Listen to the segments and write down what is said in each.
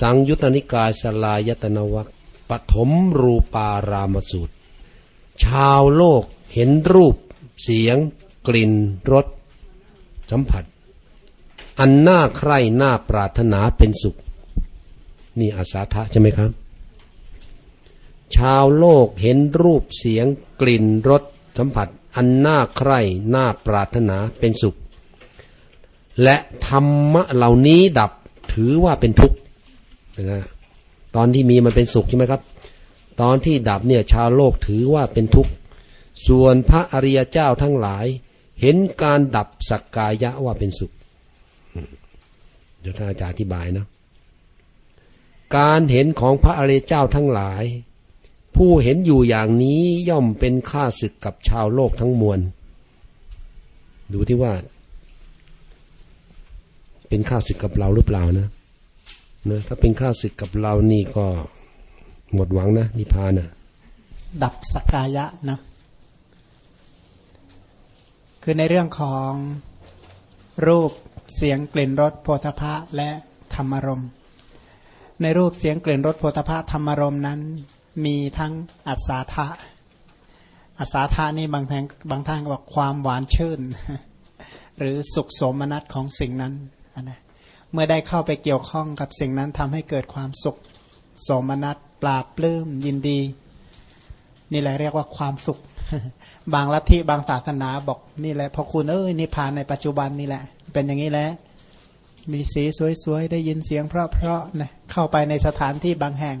สังยุตตนิกายสลายตนวัคปฐมรูปารามสูตร ชาวโลกเห็นรูป เสียง กลิ่นรสสัมผัส อันน่าใคร่น่าปรารถนาเป็นสุข นี่อาสาทะใช่ไหมครับ ชาวโลกเห็นรูปเสียง กลิ่นรสสัมผัส อันน่าใคร่น่าปรารถนาเป็นสุข และธรรมะเหล่านี้ดับถือว่าเป็นทุกข์ นะตอนที่มีมันเป็นสุขใช่ไหมครับ ตอนที่ดับเนี่ยชาวโลกถือว่าเป็นทุกข์ ส่วนพระอริยเจ้าทั้งหลาย เห็นการดับสักกายะว่าเป็นสุข เดี๋ยวท่านอาจารย์อธิบายนะการเห็นของพระอริยเจ้าทั้งหลาย ผู้เห็นอยู่อย่างนี้ย่อมเป็นข้าศึกกับชาวโลกทั้งมวล ดูที่ว่า เป็นข้าศึกกับเราหรือเปล่านะ นะถ้าเป็นข้าศึกกับเรานี่ก็หมดหวังนะนิพพานนะดับสกายะนะคือในเรื่องของรูปเสียงกลิ่นรสโพธพะและธรรมรมในรูปเสียงกลิ่นรสโพธพะธรรมรมนั้น มีทั้งอัศาธะอัศาธานี่บางแทงบางท่านบอกความหวานชื่น หรือสุขสมนัตของสิ่งนั้นนะ เมื่อได้เข้าไปเกี่ยวข้องกับสิ่งนั้นทำให้เกิดความสุข สมนัตปราบปลื้มยินดี นี่แหละเรียกว่าความสุข บางลัทธิบางศาสนาบอกนี่แหละพอคุณเอ้ยนิพพานในปัจจุบันนี่แหละ เป็นอย่างนี้แหละมีสีสวยๆ ได้ยินเสียงเพราะๆนะเข้าไปในสถานที่บางแห่ง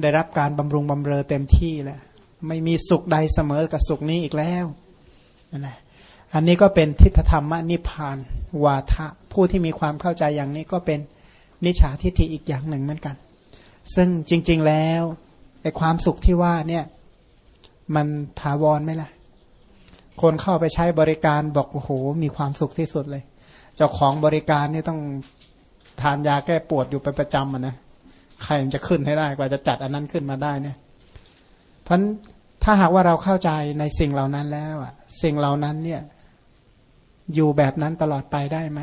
ได้รับการบำรุงบำเรอเต็มที่แหละไม่มีสุขใดเสมอกับสุขนี้อีกแล้วนั่นแหละ อันนี้ก็เป็นทิฏฐธรรมนิพพานวาทะผู้ที่มีความเข้าใจอย่างนี้ก็เป็นมิจฉาทิฏฐิอีกอย่างหนึ่งเหมือนกัน ซึ่งจริง ๆแล้วไอ้ความสุขที่ว่าเนี่ยมันถาวรไหมล่ะ คนเข้าไปใช้บริการบอกโอ้โห มีความสุขที่สุดเลย เจ้าของบริการนี่ต้องทานยาแก้ปวดอยู่ไปประจำอะนะใครมันจะขึ้นให้ได้กว่าจะจัดอันนั้นขึ้นมาได้เนี่ยเพราะถ้าหากว่าเราเข้าใจในสิ่งเหล่านั้นแล้วอะ สิ่งเหล่านั้นเนี่ย อยู่แบบนั้นตลอดไปได้ไหม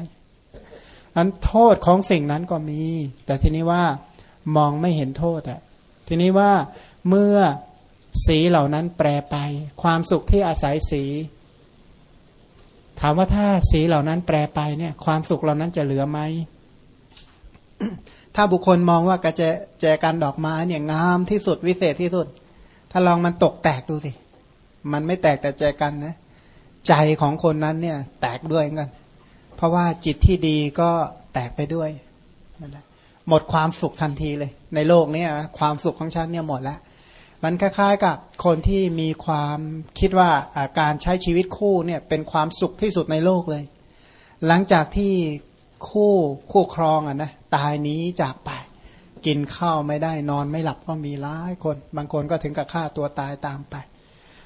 อันโทษของสิ่งนั้นก็มี แต่ทีนี้ว่ามองไม่เห็นโทษอะทีนี้ว่าเมื่อสีเหล่านั้นแปรไป ความสุขที่อาศัยสี ถามว่าถ้าสีเหล่านั้นแปรไปเนี่ย ความสุขเหล่านั้นจะเหลือไหมถ้าบุคคลมองว่ากระแจแจกันดอกไม้เนี่ยงามที่สุดวิเศษที่สุด ถ้าลองมันตกแตกดูสิ มันไม่แตกแต่แจกันนะ ใจของคนนั้นเนี่ยแตกด้วยกัน เพราะว่าจิตที่ดีก็แตกไปด้วยหมดความสุขทันทีเลย ในโลกนี้ความสุขของฉันเนี่ยหมดแล้ว มันคล้ายๆกับคนที่มีความคิดว่าการใช้ชีวิตคู่เนี่ยเป็นความสุขที่สุดในโลกเลย หลังจากที่คู่คู่ครองอะนะตายนี้จากไป กินข้าวไม่ได้นอนไม่หลับก็มีหลายคน บางคนก็ถึงกับฆ่าตัวตายตามไป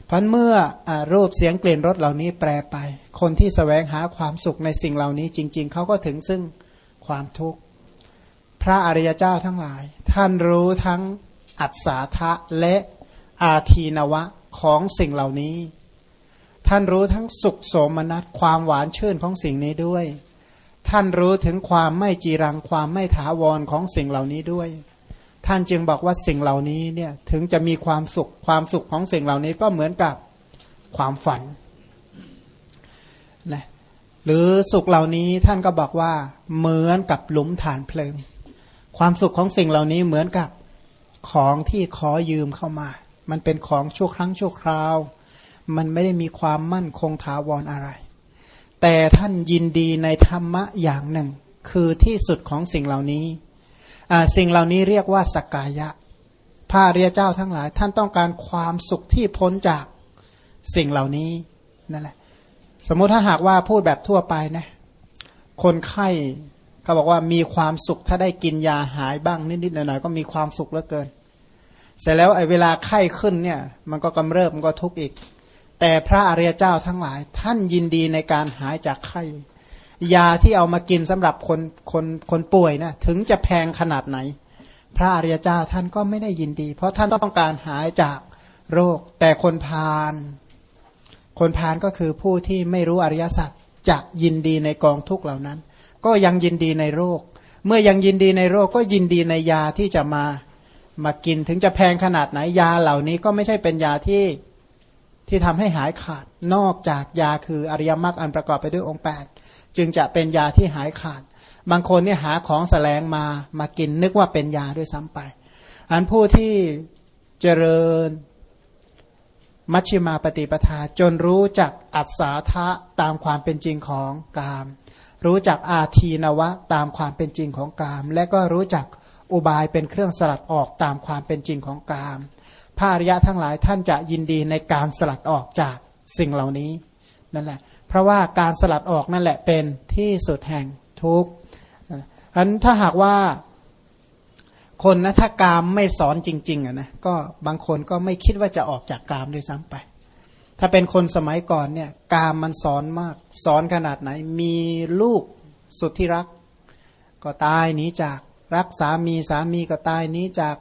พันเมื่ออรูปเสียงกลิ่นรสเหล่านี้แปรไป คนที่สแสวงหาความสุขในสิ่งเหล่านี้จริง ๆ เขาก็ถึงซึ่งความทุกข์ พระอริยเจ้าทั้งหลาย ท่านรู้ทั้งอัศาทะและอาทีนวะของสิ่งเหล่านี้ ท่านรู้ทั้งสุขโสมนัสความหวานชื่นของสิ่งนี้ด้วย ท่านรู้ถึงความไม่จีรังความไม่ถาวรของสิ่งเหล่านี้ด้วย ท่านจึงบอกว่าสิ่งเหล่านี้เนี่ยถึงจะมีความสุขความสุขของสิ่งเหล่านี้ก็เหมือนกับความฝันนะหรือสุขเหล่านี้ท่านก็บอกว่าเหมือนกับหลุมฐานเพลิง ความสุขของสิ่งเหล่านี้เหมือนกับของที่ขอยืมเข้ามา มันเป็นของชั่วครั้งชั่วคราว มันไม่ได้มีความมั่นคงถาวรออะไร แต่ท่านยินดีในธรรมะอย่างหนึ่ง คือที่สุดของสิ่งเหล่านี้ สิ่งเหล่านี้เรียกว่าสกกายะพระเรียเจ้าทั้งหลาย ท่านต้องการความสุขที่พ้นจากสิ่งเหล่านี้นั่นแหละ สมมุติถ้าหากว่าพูดแบบทั่วไปนะ คนไข้เขาบอกว่ามีความสุขถ้าได้กินยาหายบ้างนิดๆหน่อยๆก็มีความสุขเหลือเกิน เสร็จแล้วไอ้เวลาไข้ขึ้นเนี่ย มันก็กำเริบมันก็ทุกข์อีก แต่พระอริยเจ้าทั้งหลาย ท่านยินดีในการหายจากไข้ ยาที่เอามากินสำหรับคนคนคนป่วยนะถึงจะแพงขนาดไหน พระอริยเจ้าท่านก็ไม่ได้ยินดี เพราะท่านต้องการหายจากโรค แต่คนพาลคนพาลก็คือผู้ที่ไม่รู้อริยสัจจะยินดีในกองทุกเหล่านั้น ก็ยังยินดีในโรค เมื่อยังยินดีในโรคก็ยินดีในยาที่จะมามากินถึงจะแพงขนาดไหนยาเหล่านี้ก็ไม่ใช่เป็นยาที่ที่ทำให้หายขาดนอกจากยาคืออริยมรรคอันประกอบไปด้วยองค์8 จึงจะเป็นยาที่หายขาด บางคนเนี่ยหาของแสลงมามากินนึกว่าเป็นยาด้วยซ้ำไป อันผู้ที่เจริญมัชฌิมาปฏิปทาจนรู้จักอัศทะตามความเป็นจริงของกาม รู้จักอาทีนวะตามความเป็นจริงของกาม และก็รู้จักอุบายเป็นเครื่องสลัดออกตามความเป็นจริงของกามพระอริยะทั้งหลายท่านจะยินดีในการสลัดออกจากสิ่งเหล่านี้ นั่นแหละ เพราะว่าการสลัดออกนั่นแหละเป็นที่สุดแห่งทุกข์ฉะนั้นถ้าหากว่าคนนะถ้ากามไม่สอนจริง ๆอะนะก็บางคนก็ไม่คิดว่าจะออกจากกามด้วยซ้ำไป ถ้าเป็นคนสมัยก่อนเนี่ยกามมันสอนมาก สอนขนาดไหน มีลูกสุดที่รัก ก็ตายหนีจากรักสามีสามีก็ตายหนีจาก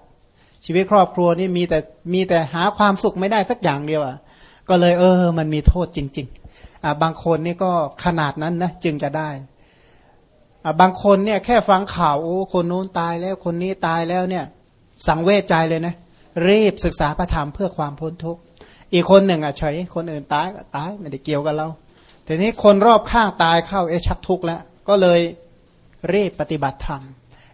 ชีวิตครอบครัวนี่มีแต่มีแต่หาความสุขไม่ได้สักอย่างเดียวอะก็เลยเออ มันมีโทษจริง ๆ บางคนนี่ก็ขนาดนั้นนะจึงจะได้ บางคนเนี่ยแค่ฟังข่าวโอ้คนนู้นตายแล้วคนนี้ตายแล้วเนี่ยสังเวชใจเลยนะรีบศึกษาพระธรรมเพื่อความพ้นทุกข์อีกคนหนึ่งอะเฉยคนอื่นตายก็ตายไม่ได้เกี่ยวกับเราทีนี้คนรอบข้างตายเข้าเอชักทุกข์แล้ว ก็เลยรีบปฏิบัติธรรม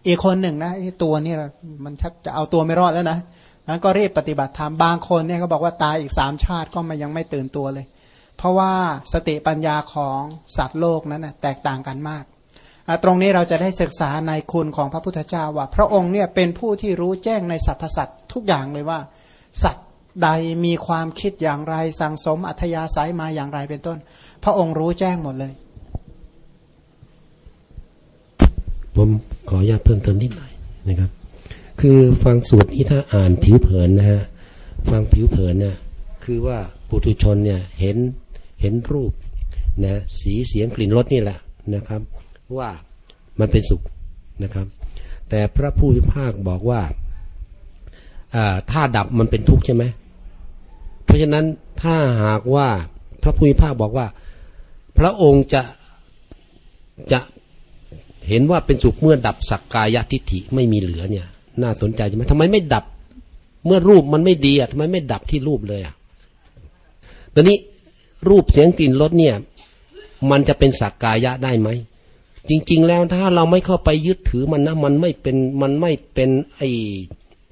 อีกคนหนึ่งนะตัวนี่มันชักจะเอาตัวไม่รอดแล้วนะนั้นก็รีบปฏิบัติธรรมบางคนเนี่ยเขาบอกว่าตายอีกสามชาติก็มายังไม่ตื่นตัวเลย เพราะว่าสติปัญญาของสัตว์โลกนั้นนะแตกต่างกันมาก ตรงนี้เราจะได้ศึกษาในคุณของพระพุทธเจ้าว่า พระองค์เนี่ยเป็นผู้ที่รู้แจ้งในสรรพสัตว์ทุกอย่างเลยว่า สัตว์ใดมีความคิดอย่างไรสังสมอัธยาศัยมาอย่างไรเป็นต้น พระองค์รู้แจ้งหมดเลย ผมขออนุญาตเพิ่มเติมนิดหน่อยนะครับ คือฟังสูตรนี้ถ้าอ่านผิวเผินนะฮะฟังผิวเผินเนี่ยคือว่าปุถุชนเนี่ยเห็น เห็นรูปนะสีเสียงกลิ่นรสนี่แหละนะครับ ว่ามันเป็นสุขนะครับ แต่พระผู้พิพากบอกว่าถ้าดับมันเป็นทุกข์ใช่ไหมเพราะฉะนั้นถ้าหากว่าพระผู้พิพากบอกว่า พระองค์จะจะเห็นว่าเป็นสุขเมื่อดับสักกายทิฏฐิไม่มีเหลือเนี่ย น่าสนใจใช่ไหมทำไมไม่ดับ เมื่อรูปมันไม่ดีอะทำไมไม่ดับที่รูปเลยอะตอนนี้ รูปเสียงกลิ่นรสเนี่ย มันจะเป็นสักกายะได้ไหม จริง ๆ แล้วถ้าเราไม่เข้าไปยึดถือมันนะ มันไม่เป็นมันไม่เป็นไอ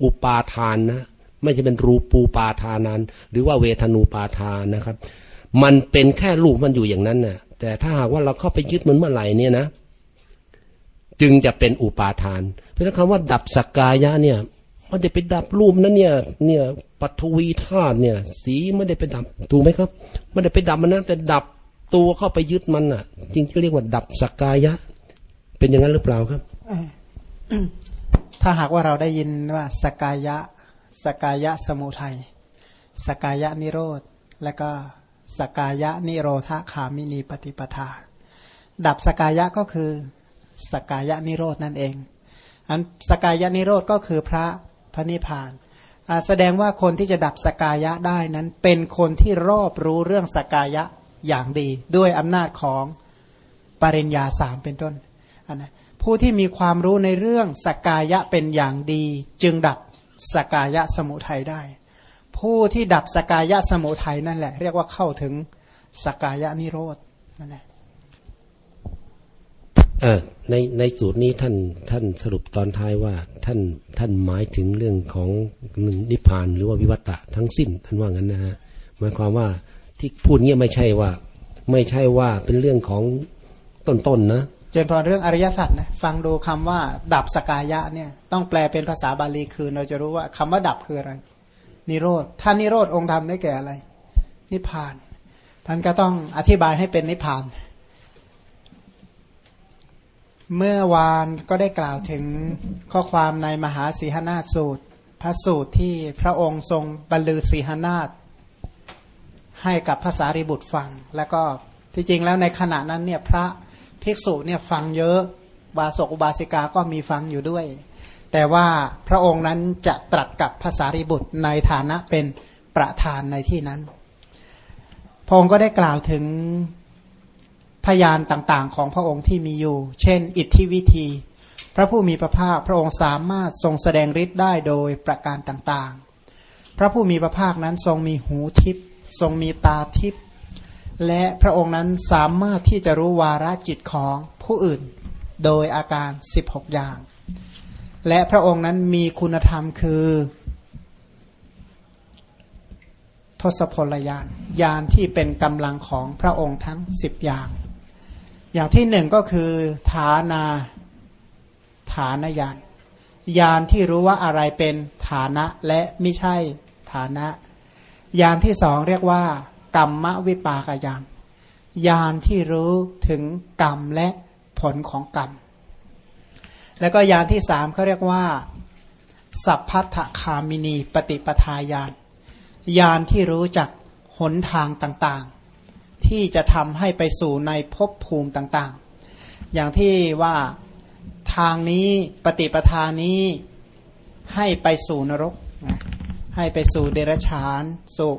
อุปาทานนะ ไม่จะเป็นรูปูปาทานันหรือว่าเวทนูปาทานนะครับ มันเป็นแค่รูปมันอยู่อย่างนั้นนะ่ะ แต่ถ้าหากว่าเราเข้าไปยึดมันเมื่อไหร่เนี่ยนะ จึงจะเป็นอุปาทาน เพราะฉะนั้นคำว่าดับสักกายะเนี่ย มันจะไปดับรูปนั้นเนี่ย เนี่ยปัทวีธาตุเนี่ย สีไม่ได้ไปดับถูกไหมครับไม่ได้ไปดับมันนะแต่ดับตัวเข้าไปยึดมันอะ จริงๆเรียกว่าดับสกกายะ เป็นอย่างนั้นหรือเปล่าครับถ้าหากว่าเราได้ยินว่าสกายะสกายะสมุทัยสกายะนิโรธ และก็สกายะนิโรธคามินีปฏิปทา ดับสกายะก็คือสกายะนิโรธนั่นเองอันสกายะนิโรธก็คือพระ พระนิพพานแสดงว่าคนที่จะดับสกายะได้นั้น เป็นคนที่รอบรู้เรื่องสกายะอย่างดี ด้วยอำนาจของปริญญาสามเป็นต้นนนะผู้ที่มีความรู้ในเรื่องสกายะเป็นอย่างดี จึงดับสกายะสมุทัยได้ ผู้ที่ดับสกายะสมุทัยนั่นแหละ เรียกว่าเข้าถึงสกายะนิโรธนั่นแหละ ในในสูตรนี้ท่านท่านสรุปตอนท้ายว่าท่านท่านหมายถึงเรื่องของนิพพานหรือว่าวิวัตะทั้งสิ้นท่านว่างั้นนะฮะหมายความว่าที่พูดเงี้ยไม่ใช่ว่า ไม่ใช่ว่าเป็นเรื่องของต้นๆนนะเจนพอเรื่องอริยสัจนะฟังดูคำว่า ดับสกายะเนี่ยต้องแปลเป็นภาษาบาลีคือเราจะรู้ว่าคำว่าดับคืออะไร นิโรธถ้านิโรธองค์ธรรมได้แก่อะไร นิพพานท่านก็ต้องอธิบายให้เป็นนิพพาน เมื่อวานก็ได้กล่าวถึงข้อความในมหาสีหนาสูตร พระสูตรที่พระองค์ทรงบรรลือสีหนาฏให้กับภาษาริบุตรฟัง แล้วก็ที่จริงแล้วในขณะนั้นเนี่ยพระภิกษุเนี่ยฟังเยอะบาศกอุบาสิกาก็มีฟังอยู่ด้วย แต่ว่าพระองค์นั้นจะตรัสกับภาษาริบุตรในฐานะเป็นประธานในที่นั้นพระองค์ก็ได้กล่าวถึง พยานต่างๆ ของพระองค์ที่มีอยู่ เช่น อิทธิวิธี พระผู้มีพระภาคพระองค์สามารถทรงแสดงฤทธิ์ได้โดยประการต่างๆ พระผู้มีพระภาคนั้นทรงมีหูทิพย์ทรงมีตาทิพย์และพระองค์นั้นสามารถที่จะรู้วาระจิตของผู้อื่น โดยอาการ 16 อย่าง และพระองค์นั้นมีคุณธรรมคือ ทศพลยานยานที่เป็นกำลังของพระองค์ทั้ง 10 อย่าง อย่างที่หนึ่งก็คือฐานาฐานยานยานที่รู้ว่าอะไรเป็นฐานะและไม่ใช่ฐานะยานที่สองเรียกว่า กรรมวิปากยานยานที่รู้ถึงกรรมและผลของกรรม แล้วก็ยานที่สามเขาเรียกว่า สัพพัทธคามินีปฏิปทาญาณยานที่รู้จักหนทางต่างๆ ที่จะทำให้ไปสู่ในภพภูมิต่างๆ อย่างที่ว่าทางนี้ปฏิปทานี้ให้ไปสู่นรก ให้ไปสู่เดรัจฉานสู่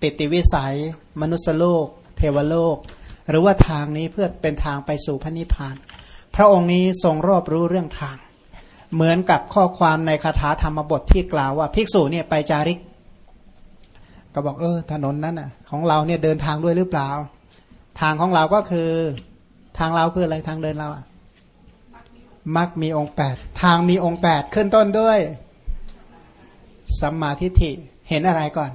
ปิติวิสัย มนุษยโลก เทวโลก หรือว่าทางนี้เพื่อเป็นทางไปสู่พระนิพพาน พระองค์นี้ทรงรอบรู้เรื่องทาง เหมือนกับข้อความในคาถาธรรมบทที่กล่าวว่า ภิกษุเนี่ยไปจาริก ก็บอกเออถนนนั้นอะ ของเราเนี่ยเดินทางด้วยหรือเปล่า ทางของเราก็คือ ทางเราคืออะไรทางเดินเราอะมักมีองค์แปดทางมีองค์แปดขึ้นต้นด้วยสัมมาทิฏฐิเห็นอะไรก่อน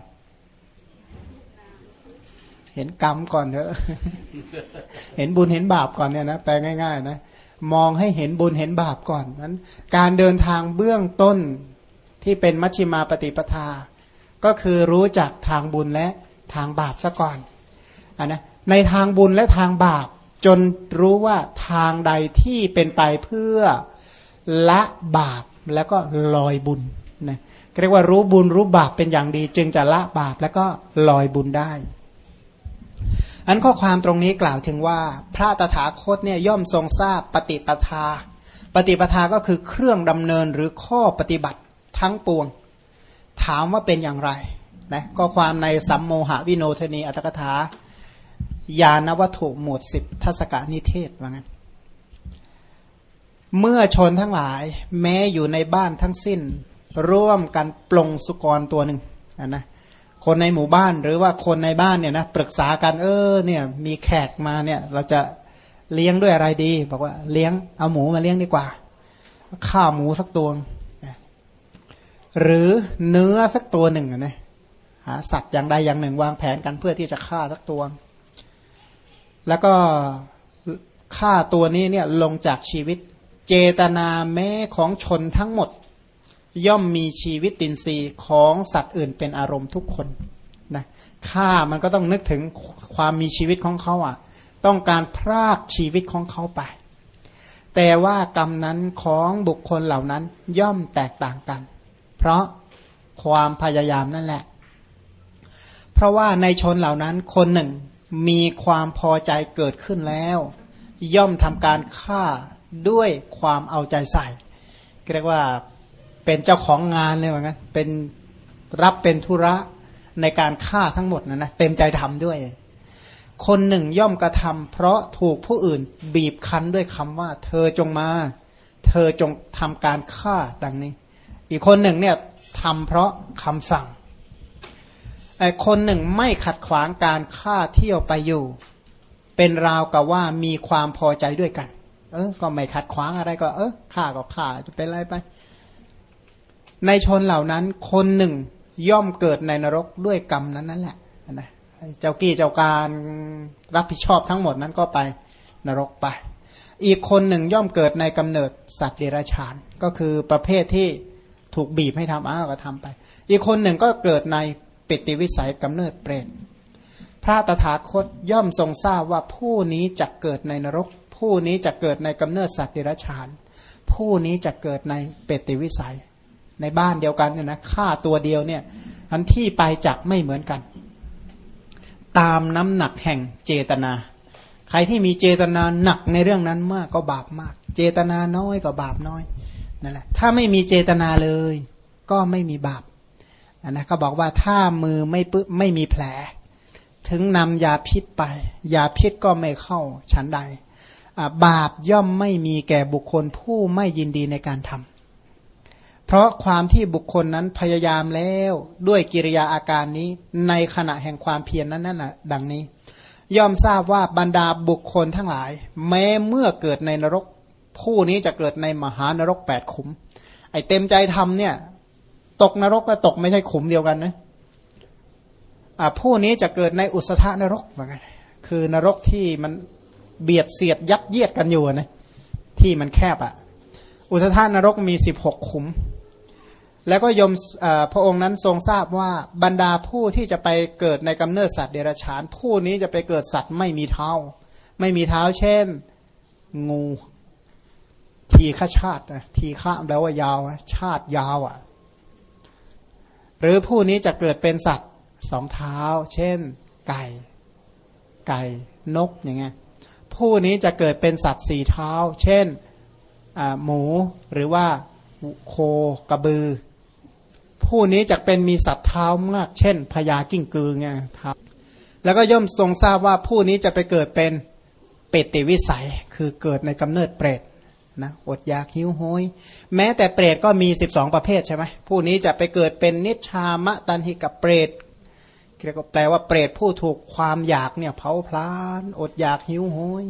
เห็นกรรมก่อนเถอะเห็นบุญเห็นบาปก่อนเนี่ยนะแปลง่าย ๆ นะมองให้เห็นบุญเห็นบาปก่อนนั้น การเดินทางเบื้องต้นที่เป็นมัชฌิมาปฏิปทา ก็คือรู้จักทางบุญและทางบาปซะก่อนอนนะในทางบุญและทางบาป จนรู้ว่าทางใดที่เป็นไปเพื่อละบาปแล้วก็ลอยบุญนะเรียกว่ารู้บุญรู้บาปเป็นอย่างดี จึงจะละบาปแล้วก็ลอยบุญได้ อันข้อความตรงนี้กล่าวถึงว่า พระตถาคตเนี่ยย่อมทรงทราบปฏิปทา ปฏิปทาก็คือเครื่องดำเนินหรือข้อปฏิบัติทั้งปวง ถามว่าเป็นอย่างไรนะข้อความในสัมโมหวิโนเทนีอัตถกถา ยานวัตถุหมวดสิบทัศกานิเทศว่างั้น เมื่อชนทั้งหลายแม้อยู่ในบ้านทั้งสิ้น ร่วมกันปลงสุกรตัวหนึ่งนะคนในหมู่บ้านหรือว่าคนในบ้านเนี่ยนะปรึกษากันเออเนี่ยมีแขกมาเนี่ยเราจะเลี้ยงด้วยอะไรดี บอกว่าเลี้ยงเอาหมูมาเลี้ยงดีกว่า ข้าหมูสักตัว หรือเนื้อสักตัวหนึ่งนะหาสัตว์อย่างใดอย่างหนึ่ง วางแผนกันเพื่อที่จะฆ่าสักตัว แล้วก็ฆ่าตัวนี้เนี่ยลงจากชีวิต เจตนาแม้ของชนทั้งหมด ย่อมมีชีวิตตินทรีย์ของสัตว์อื่นเป็นอารมณ์ทุกคนนะฆ่ามันก็ต้องนึกถึงความมีชีวิตของเขาอะ ต้องการพรากชีวิตของเขาไป แต่ว่ากรรมนั้นของบุคคลเหล่านั้นย่อมแตกต่างกัน เพราะความพยายามนั่นแหละ เพราะว่าในชนเหล่านั้นคนหนึ่งมีความพอใจเกิดขึ้นแล้ว ย่อมทำการฆ่าด้วยความเอาใจใส่เรียกว่าเป็นเจ้าของงานเลยว่างั้นเป็นรับเป็นธุระในการฆ่าทั้งหมดนะนะเต็มใจทำด้วย คนหนึ่งย่อมกระทำเพราะถูกผู้อื่นบีบคั้นด้วยคำว่า เธอจงมา เธอจงทำการฆ่าดังนี้ อีกคนหนึ่งเนี่ยทำเพราะคำสั่งไอ้คนหนึ่งไม่ขัดขวางการฆ่าเที่ยวไปอยู่ เป็นราวกับว่ามีความพอใจด้วยกัน เออ ก็ไม่ขัดขวางอะไรก็ เออฆ่าก็ฆ่าจะเป็นอะไรไป ในชนเหล่านั้น คนหนึ่งย่อมเกิดในนรกด้วยกรรมนั้นนั่นแหละนะเจ้ากี้เจ้าการรับผิดชอบทั้งหมดนั้นก็ไปนรกไป อีกคนหนึ่งย่อมเกิดในกำเนิดสัตว์เดรัจฉาน ก็คือประเภทที่ ถูกบีบให้ทำอ้าวก็ทำไป อีกคนหนึ่งก็เกิดในปิติวิสัยกำเนิดเปรตพระตถาคตย่อมทรงทราบว่าผู้นี้จะเกิดในนรก ผู้นี้จะเกิดในกำเนิดสัตว์เดรัจฉาน ผู้นี้จะเกิดในเปติวิสัย ในบ้านเดียวกันเนี่ยนะฆ่าตัวเดียวเนี่ยอันที่ไปจักไม่เหมือนกัน ตามน้ำหนักแห่งเจตนา ใครที่มีเจตนาหนักในเรื่องนั้นมากก็บาปมาก เจตนาน้อยก็บาปน้อย นั่นแหละถ้าไม่มีเจตนาเลย ก็ไม่มีบาปนนะเขาบอกว่าถ้ามือไม่ปึ๊ไม่มีแผล ถึงนำยาพิษไป ยาพิษก็ไม่เข้าชั้นใด บาปย่อมไม่มีแก่บุคคลผู้ไม่ยินดีในการทำเพราะความที่บุคคลนั้นพยายามแล้วด้วยกิริยาอาการนี้ในขณะแห่งความเพียรนนั้นนั่นดังนี้ ย่อมทราบว่าบรรดาบุคคลทั้งหลาย แม้เมื่อเกิดในนรก ผู้นี้จะเกิดในมหานรกแปดขุม ไอเต็มใจทำเนี่ย ตกนรกก็ตกไม่ใช่ขุมเดียวกันนะผู้นี้จะเกิดในอุสธานรกเหมือนกันคือนรกที่มันเบียดเสียดยัดเยียดกันอยู่นะที่มันแคบอะ่ะ อุสธานรกมีสิบหกขุม แล้วก็ยมพระองค์นั้นทรงทราบว่าบรรดาผู้ที่จะไปเกิดในกำเนิดสัตว์เดรัจฉาน ผู้นี้จะไปเกิดสัตว์ไม่มีเท้า ไม่มีเท้าเช่น งู ทีฆาชาติทีฆาแปลว่ายาวชาติยาวอะ หรือผู้นี้จะเกิดเป็นสัตว์สองเท้า เช่น ไก่ ไก่นกอย่างเงี้ยผู้นี้จะเกิดเป็นสัตว์สี่เท้า เช่นหมูหรือว่าโคกระบือ ผู้นี้จะเป็นมีสัตว์เท้ามาก เช่นพญากิ้งกือไงเท้าแล้วก็ย่อมทรงทราบว่าผู้นี้จะไปเกิดเป็นเปรตติวิสัย คือเกิดในกำเนิดเปรต นะอดอยากหิวโหย แม้แต่เปรตก็มีสิบสองประเภทใช่ไหมผู้นี้จะไปเกิดเป็นนิชามะตันหิกับเปรตเรียกว่าแปลว่าเปรตผู้ถูกความอยากเนี่ยเผาพลาน อดอยากหิวโหย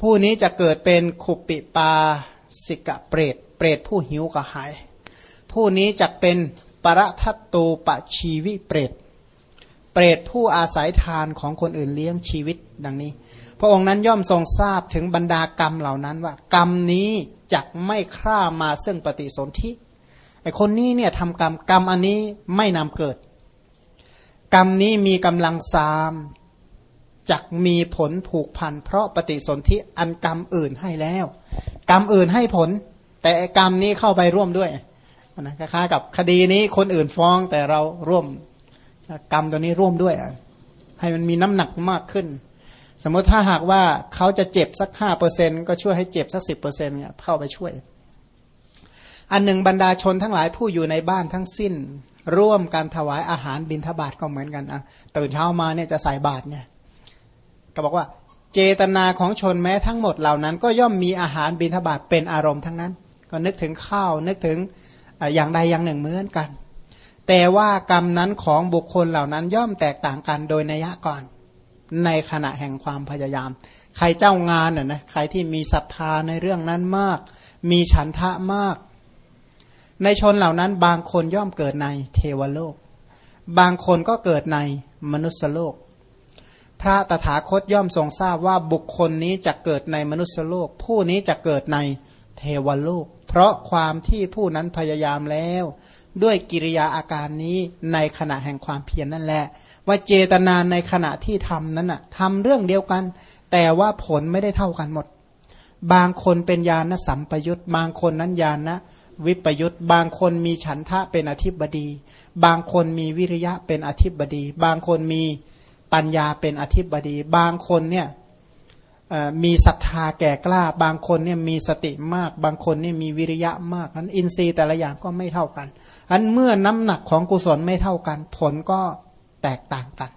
ผู้นี้จะเกิดเป็นขุปปิปาสิกะเปรตเปรตผู้หิวกระหาย ผู้นี้จะเป็นปรทัตตูปชีวิเปรตเปรตผู้อาศัยทานของคนอื่นเลี้ยงชีวิตดังนี้ ระองค์นั้นย่อมทรงทราบถึงบรรดากรรมเหล่านั้นว่า กรรมนี้จักไม่ฆ่ามาซึ่งปฏิสนธิไอคนนี้เนี่ยทำกรรมกรรมอันนี้ไม่นำเกิด กรรมนี้มีกำลังซามจักมีผลผูกพันเพราะปฏิสนธิอันกรรมอื่นให้แล้ว กรรมอื่นให้ผล แต่กรรมนี้เข้าไปร่วมด้วยนะคล้ายๆกับคดีนี้คนอื่นฟ้องแต่เราร่วม กรรมตัวนี้ร่วมด้วยให้มันมีน้ำหนักมากขึ้น สมมติถ้าหากว่าเขาจะเจ็บสักห้าเปอร์เซ็นก็ช่วยให้เจ็บสักสิบเปอร์เซ็นต์เนี่ยเข้าไปช่วย อันหนึ่งบรรดาชนทั้งหลายผู้อยู่ในบ้านทั้งสิ้น ร่วมกันถวายอาหารบิณฑบาตก็เหมือนกันอะตื่นเช้ามาเนี่ยจะใส่บาตรเนี่ยก็บอกว่าเจตนาของชนแม้ทั้งหมดเหล่านั้น ก็ย่อมมีอาหารบิณฑบาตเป็นอารมณ์ทั้งนั้น ก็นึกถึงข้าวนึกถึงอย่างใดอย่างหนึ่งเหมือนกัน แต่ว่ากรรมนั้นของบุคคลเหล่านั้นย่อมแตกต่างกันโดยนัยก่อน ในขณะแห่งความพยายาม ใครเจ้างานน่ะนะใครที่มีศรัทธาในเรื่องนั้นมาก มีฉันทะมาก ในชนเหล่านั้นบางคนย่อมเกิดในเทวโลก บางคนก็เกิดในมนุษยโลก พระตถาคตย่อมทรงทราบว่าบุคคลนี้จะเกิดในมนุษยโลก ผู้นี้จะเกิดใน เทวโลก เพราะความที่ผู้นั้นพยายามแล้ว ด้วยกิริยาอาการนี้ในขณะแห่งความเพียรนนั่นแหละ ว่าเจตนาในขณะที่ทำนั้นน่ะทำเรื่องเดียวกัน แต่ว่าผลไม่ได้เท่ากันหมด บางคนเป็นญาณสัมปยุตบางคนนั้นญาณนะวิปยุตบางคนมีฉันทะเป็นอธิบดี บางคนมีวิริยะเป็นอธิบดี บางคนมีปัญญาเป็นอธิบดี บางคนเนี่ย มีศรัทธาแก่กล้า บางคนเนี่ยมีสติมาก บางคนเนี่ยมีวิริยะมากนั้นอินทรีย์แต่ละอย่างก็ไม่เท่ากันอันเมื่อน้ำหนักของกุศลไม่เท่ากัน ผลก็แตกต่างกัน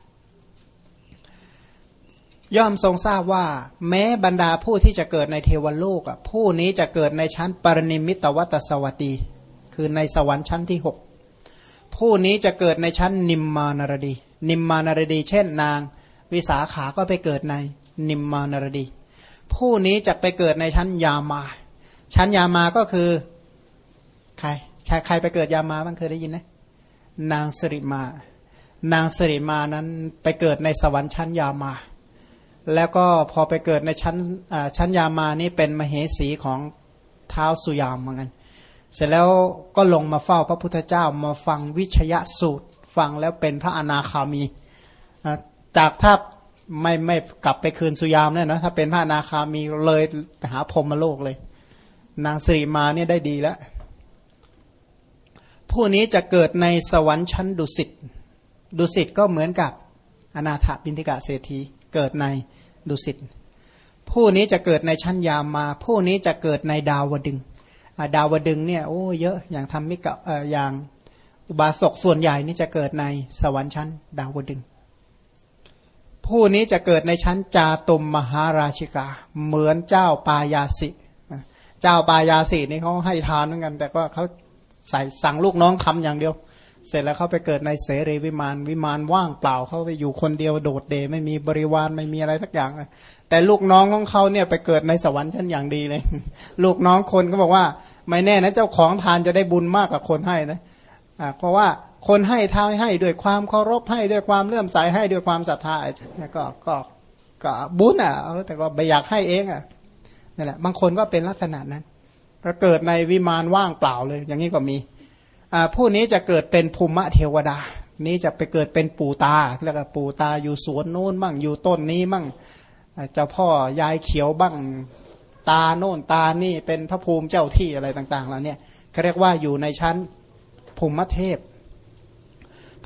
ย่อมทรงทราบว่า แม้บรรดาผู้ที่จะเกิดในเทวโลกอะผู้นี้จะเกิดในชั้นปรนิมิตวัตสวัตีคือในสวรรค์ชั้นที่หกผู้นี้จะเกิดในชั้นนิมมานารดี นิมมานารดี เช่นนาง วิสาขาก็ไปเกิดใน นิมมานรดี ผู้นี้จะไปเกิดในชั้นยามา ชั้นยามาก็คือใครใครใครไปเกิดยามาบ้างเคยได้ยินไหมนางสิริมา นางสิริมานั้นไปเกิดในสวรรค์ชั้นยามา แล้วก็พอไปเกิดในชั้นชั้นยามานี่เป็นมเหสีของเท้าสุยามเหมือนกันเสร็จแล้วก็ลงมาเฝ้าพระพุทธเจ้ามาฟังวิชยสูตร ฟังแล้วเป็นพระอนาคามี จากถ้า ไม่ไม่กลับไปคืนสุยามเนี่ยนะถ้าเป็นพระนาคามีเลยไปหาพรมโลกเลย นางสิริมาเนี่ยได้ดีแล้ว ผู้นี้จะเกิดในสวรรค์ชั้นดุสิตดุสิตก็เหมือนกับอนาถบินทิกาเศรษฐีเกิดในดุสิตผู้นี้จะเกิดในชั้นยามมา ผู้นี้จะเกิดในดาวดึงดาวดึงเนี่ยโอ้เยอะอย่างทำมิกะอย่างอุบาสกส่วนใหญ่นี่จะเกิดในสวรรค์ชั้น ดาวดึง ผู้นี้จะเกิดในชั้นจาตุมมหาราชิกา เหมือนเจ้าปายาสิ เจ้าปายาสินี่เขาให้ทานเหมือนกัน แต่ก็เขาใส่สั่งลูกน้องทำอย่างเดียว เสร็จแล้วเขาไปเกิดในเสรีวิมานวิมานว่างเปล่าเขาไปอยู่คนเดียวโดดเดไม่มีบริวารไม่มีอะไรสักอย่างเลยแต่ลูกน้องของเขาเนี่ยไปเกิดในสวรรค์ชั้นอย่างดีเลย ลูกน้องคนก็บอกว่า ไม่แน่นะเจ้าของทานจะได้บุญมากกว่าคนให้นะเพราะว่า คนให้ท้าให้ด้วยความเคารพให้ด้วยความเลื่อมใสให้ด้วยความศรัทธาแล้วก็ก็ก็บุญอะแต่ก็ไม่อยากให้เองอะนั่นแหละบางคนก็เป็นลักษณะนั้นก็เกิดในวิมานว่างเปล่าเลย อย่างนี้ก็มีอ่าผู้นี้จะเกิดเป็นภูมิเทวดา นี้จะไปเกิดเป็นปู่ตาแล้วก็ปู่ตาอยู่สวนโน้นบ้างอยู่ต้นนี้บ้างเจ้าพ่อยายเขียวบ้างตาโน่นตานี่เป็นพระภูมิเจ้าที่อะไรต่าง ๆ แล้วเนี่ยเขาเรียกว่าอยู่ในชั้นภูมิเทพ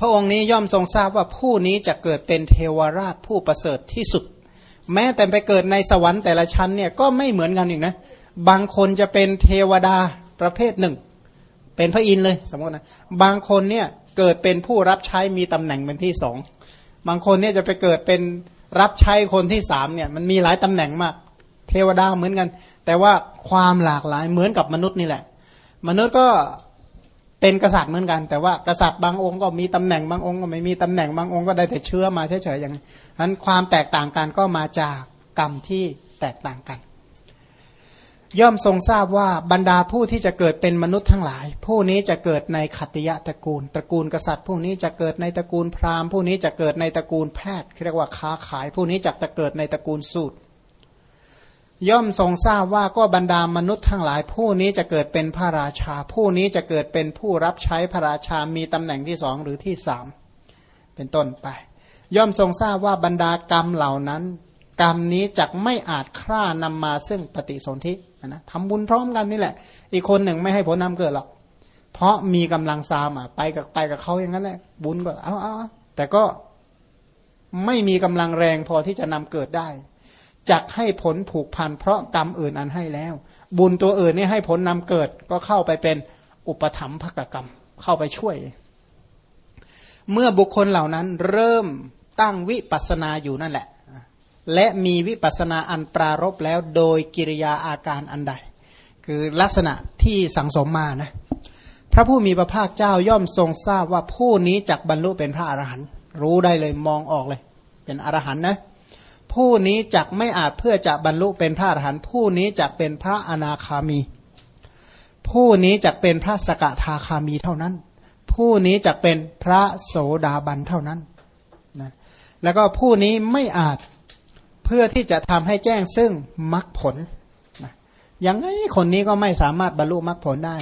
ระองค์นี้ย่อมทรงทราบว่าผู้นี้จะเกิดเป็นเทวราชผู้ประเสริฐที่สุด แม้แต่ไปเกิดในสวรรค์แต่ละชั้นเนี่ยก็ไม่เหมือนกันอีกนะ บางคนจะเป็นเทวดาประเภทหนึ่ง เป็นพระอินทร์เลยสมมตินะบางคนเนี่ยเกิดเป็นผู้รับใช้มีตำแหน่งเป็นที่สองบางคนเนี่ยจะไปเกิดเป็นรับใช้คนที่สามเนี่ยมันมีหลายตำแหน่งมาก เทวดาเหมือนกัน แต่ว่าความหลากหลายเหมือนกับมนุษย์นี่แหละ มนุษย์ก็ เป็นกษัตริย์เหมือนกัน แต่ว่ากษัตริย์บางองค์ก็มีตำแหน่งบางองค์ก็ไม่มีตำแหน่งบางองค์ก็ได้แต่เชื้อมาเฉยๆอย่างนั้นความแตกต่างกันก็มาจากกรรมที่แตกต่างกัน ย่อมทรงทราบว่าบรรดาผู้ที่จะเกิดเป็นมนุษย์ทั้งหลาย ผู้นี้จะเกิดในขัตยะตระกูล ตระกูลกษัตริย์ ผู้นี้จะเกิดในตระกูลพราหมณ์ ผู้นี้จะเกิดในตระกูลแพทย์เรียกว่าค้าขาย ผู้นี้จะเกิดในตระกูลสูตร ย่อมทรงทราบว่าก็บรรดามนุษย์ทั้งหลาย ผู้นี้จะเกิดเป็นพระราชา ผู้นี้จะเกิดเป็นผู้รับใช้พระราชามีตำแหน่งที่สองหรือที่สามเป็นต้นไป ย่อมทรงทราบว่าบรรดากรรมเหล่านั้น กรรมนี้จักไม่อาจฆ่านำมาซึ่งปฏิสนธินะทำบุญพร้อมกันนี่แหละ อีกคนหนึ่งไม่ให้ผลนำเกิดหรอกเพราะมีกำลังซามอะไปกับไปกับเขาอย่างนั้นแหละบุญก็เอาเอาแต่ก็ไม่มีกำลังแรงพอที่จะนำเกิดได้ จักให้ผลผูกพันเพราะกรรมอื่นอันให้แล้ว บุญตัวอื่นนี่ให้ผลนำเกิดก็เข้าไปเป็นอุปถัมภกกรรมเข้าไปช่วย เมื่อบุคคลเหล่านั้นเริ่มตั้งวิปัสนาอยู่นั่นแหละ และมีวิปัสนาอันปรารบแล้วโดยกิริยาอาการอันใด คือลักษณะที่สังสมมานะพระผู้มีพระภาคเจ้าย่อมทรงทราบว่าผู้นี้จักบรรลุเป็นพระอรหันต์รู้ได้เลยมองออกเลย เป็นอรหันต์นะ ผู้นี้จักไม่อาจเพื่อจะบรรลุเป็นพระอรหันต์ผู้นี้จักเป็นพระอนาคามี ผู้นี้จักเป็นพระสกทาคามีเท่านั้น ผู้นี้จักเป็นพระโสดาบันเท่านั้นนะแล้วก็ผู้นี้ไม่อาจเพื่อที่จะทำให้แจ้งซึ่งมรรคผลนะยังไงคนนี้ก็ไม่สามารถบรรลุมรรคผลได้